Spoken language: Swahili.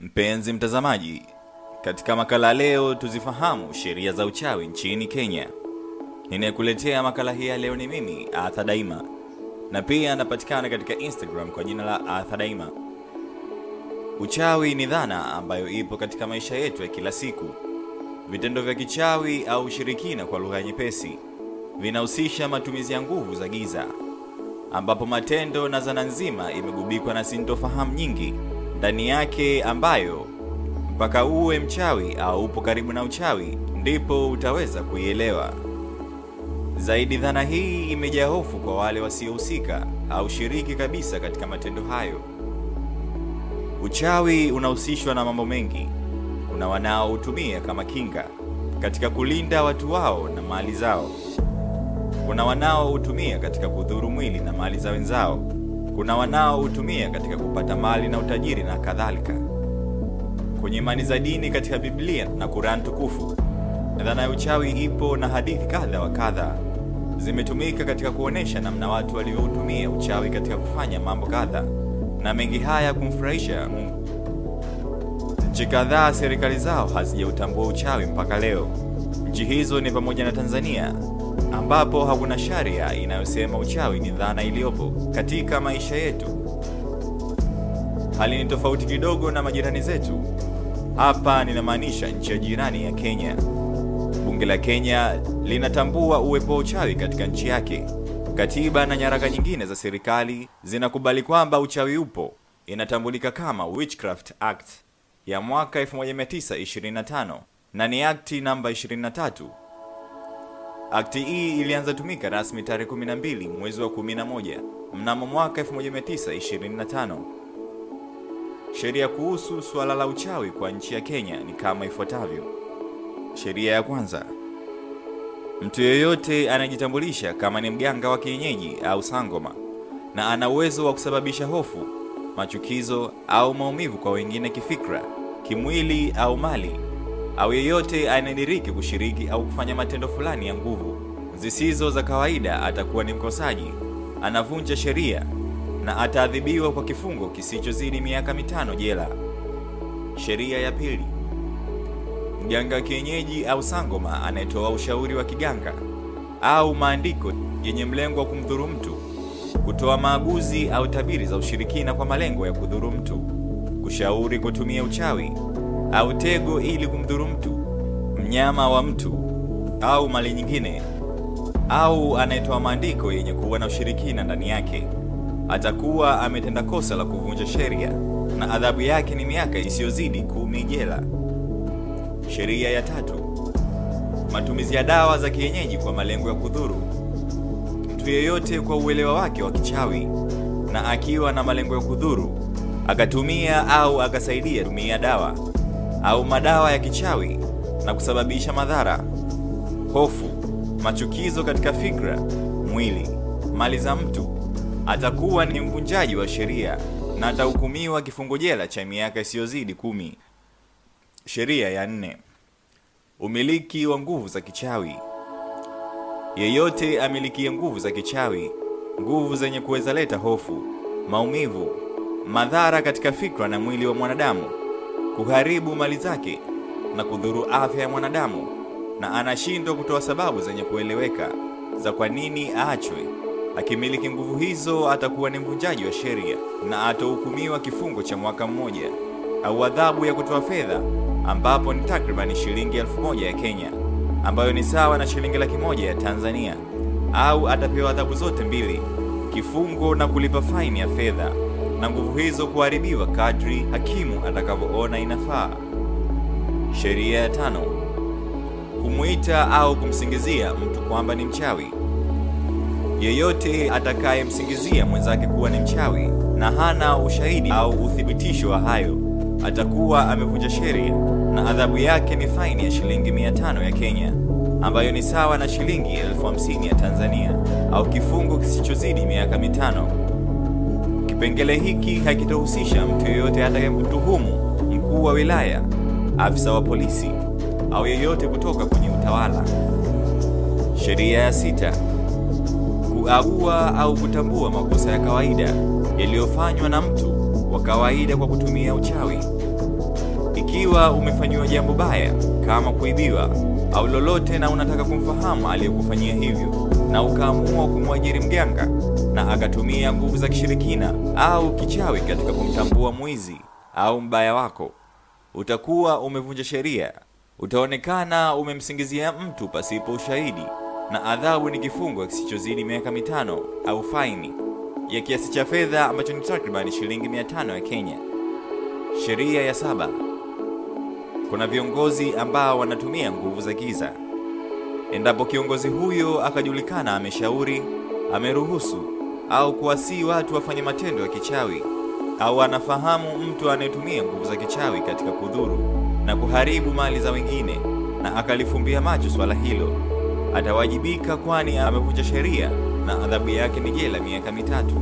Mpenzi mtazamaji, katika makala leo tuzifahamu sheria za uchawi nchini Kenya. Ninayekuletea makala hii ya leo ni mimi Arthur Daima, na pia anapatikana katika Instagram kwa jina la Arthur Daima. Uchawi ni dhana ambayo ipo katika maisha yetu ya kila siku. Vitendo vya kichawi au ushirikina kwa lugha nyepesi vinahusisha matumizi ya nguvu za giza, ambapo matendo na zana nzima imegubikwa na sintofahamu nyingi ndani yake, ambayo mpaka uwe mchawi au upo karibu na uchawi ndipo utaweza kuielewa zaidi. Dhana hii imejaa hofu kwa wale wasiohusika au shiriki kabisa katika matendo hayo. Uchawi unahusishwa na mambo mengi. Kuna wanaoutumia kama kinga katika kulinda watu wao na mali zao. Kuna wanaoutumia katika kudhuru mwili na mali za wenzao. Kuna wanaoutumia katika kupata mali na utajiri na kadhalika. Kwenye imani za dini katika Biblia na Kurani tukufu, dhana ya uchawi ipo na hadithi kadha wa kadha zimetumika katika kuonesha namna watu walivyoutumia uchawi katika kufanya mambo kadha na mengi haya kumfurahisha Mungu. Nchi kadhaa serikali zao hazijautambua uchawi mpaka leo. Nchi hizo ni pamoja na Tanzania, ambapo hakuna sharia inayosema uchawi ni dhana iliyopo katika maisha yetu. Hali ni tofauti kidogo na majirani zetu. Hapa ninamaanisha nchi ya jirani ya Kenya. Bunge la Kenya linatambua uwepo wa uchawi katika nchi yake. Katiba na nyaraka nyingine za serikali zinakubali kwamba uchawi upo. Inatambulika kama Witchcraft Act ya mwaka 1925 na ni akti namba 23. Akti hii ilianza tumika rasmi tarehe 12 mwezi wa 11 mnamo mwaka 1925. Sheria kuhusu suala la uchawi kwa nchi ya Kenya ni kama ifuatavyo. Sheria ya kwanza. Mtu yeyote anajitambulisha kama ni mganga wa kienyeji au sangoma na ana uwezo wa kusababisha hofu, machukizo au maumivu kwa wengine kifikra, kimwili au mali, au yeyote anayediriki kushiriki au kufanya matendo fulani ya nguvu zisizo za kawaida, atakuwa ni mkosaji, anavunja sheria na ataadhibiwa kwa kifungo kisichozidi miaka mitano jela. Sheria ya pili. Mganga wa kienyeji au sangoma anayetoa ushauri wa kiganga au maandiko yenye mlengo wa kumdhuru mtu, kutoa maaguzi au tabiri za ushirikina kwa malengo ya kudhuru mtu, kushauri kutumia uchawi au tego ili kumdhuru mtu, mnyama wa mtu au mali nyingine, au anayetoa maandiko yenye kuwa na ushirikina ndani yake, atakuwa ametenda kosa la kuvunja sheria na adhabu yake ni miaka isiyozidi kumi jela. Sheria ya tatu. Matumizi ya dawa za kienyeji kwa malengo ya kudhuru. Mtu yeyote kwa uelewa wake wa kichawi na akiwa na malengo ya kudhuru akatumia au akasaidia tumia dawa au madawa ya kichawi na kusababisha madhara, hofu, machukizo katika fikra, mwili, mali za mtu, atakuwa ni mvunjaji wa sheria na atahukumiwa kifungo jela cha miaka isiyozidi kumi. Sheria ya nne. Umiliki wa nguvu za kichawi. Yeyote amilikie nguvu za kichawi, nguvu zenye kuweza leta hofu, maumivu, madhara katika fikra na mwili wa mwanadamu, kuharibu mali zake na kudhuru afya ya mwanadamu, na anashindwa kutoa sababu zenye kueleweka za kwa nini aachwe, akimiliki nguvu hizo, atakuwa ni mvunjaji wa sheria na atahukumiwa kifungo cha mwaka mmoja au adhabu ya kutoa fedha ambapo ni takribani shilingi elfu moja ya Kenya ambayo ni sawa na shilingi laki moja ya Tanzania, au atapewa adhabu zote mbili, kifungo na kulipa faini ya fedha na nguvu hizo kuharibiwa kadri hakimu atakavyoona inafaa. Sheria ya tano. Kumwita au kumsingizia mtu kwamba ni mchawi. Yeyote atakayemsingizia mwenzake kuwa ni mchawi na hana ushahidi au uthibitisho wa hayo atakuwa amevunja sheria na adhabu yake ni faini ya shilingi mia tano ya Kenya ambayo ni sawa na shilingi elfu hamsini ya Tanzania au kifungo kisichozidi miaka mitano. Kipengele hiki hakitahusisha mtu yeyote atakayemtuhumu mkuu wa wilaya, afisa wa polisi au yeyote kutoka kwenye utawala. Sheria ya sita. Kuagua au kutambua makosa ya kawaida yaliyofanywa na mtu wa kawaida kwa kutumia uchawi. Ikiwa umefanyiwa jambo baya kama kuibiwa au lolote, na unataka kumfahamu aliyekufanyia hivyo, na ukaamua kumwajiri mganga na akatumia nguvu za kishirikina au kichawi katika kumtambua mwizi au mbaya wako, utakuwa umevunja sheria. Utaonekana umemsingizia mtu pasipo ushahidi, na adhabu ni kifungo kisichozidi miaka mitano au faini ya kiasi cha fedha ambacho ni takribani shilingi 500 ya Kenya. Sheria ya saba. Kuna viongozi ambao wanatumia nguvu za giza. Endapo kiongozi huyo akajulikana ameshauri, ameruhusu au kuwasii watu wafanye matendo ya kichawi au anafahamu mtu anayetumia nguvu za kichawi katika kudhuru na kuharibu mali za wengine na akalifumbia macho swala hilo, atawajibika, kwani amevunja sheria na adhabu yake ni jela miaka mitatu.